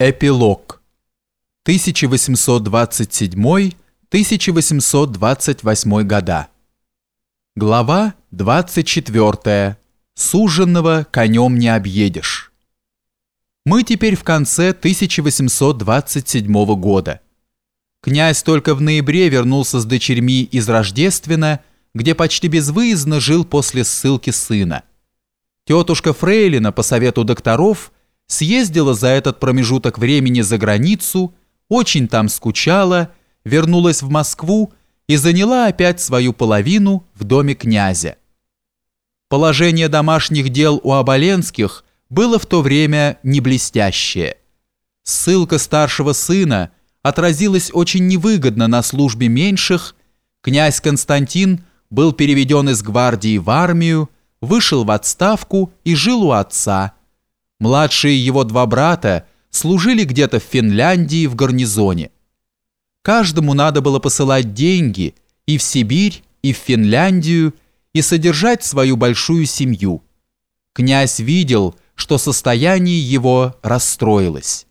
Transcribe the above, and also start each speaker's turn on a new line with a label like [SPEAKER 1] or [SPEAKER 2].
[SPEAKER 1] Эпилог 1827-1828 года Глава 24 Суженного конем не объедешь Мы теперь в конце 1827 года. Князь только в ноябре вернулся с дочерьми из Рождествена, где почти безвыездно жил после ссылки сына. Тетушка Фрейлина по совету докторов – съездила за этот промежуток времени за границу, очень там скучала, вернулась в Москву и заняла опять свою половину в доме князя. Положение домашних дел у Оболенских было в то время не блестящее. Ссылка старшего сына отразилась очень невыгодно на службе меньших, князь Константин был переведен из гвардии в армию, вышел в отставку и жил у отца – Младшие его два брата служили где-то в Финляндии в гарнизоне. Каждому надо было посылать деньги и в Сибирь, и в Финляндию, и содержать свою большую семью. Князь видел, что состояние его расстроилось.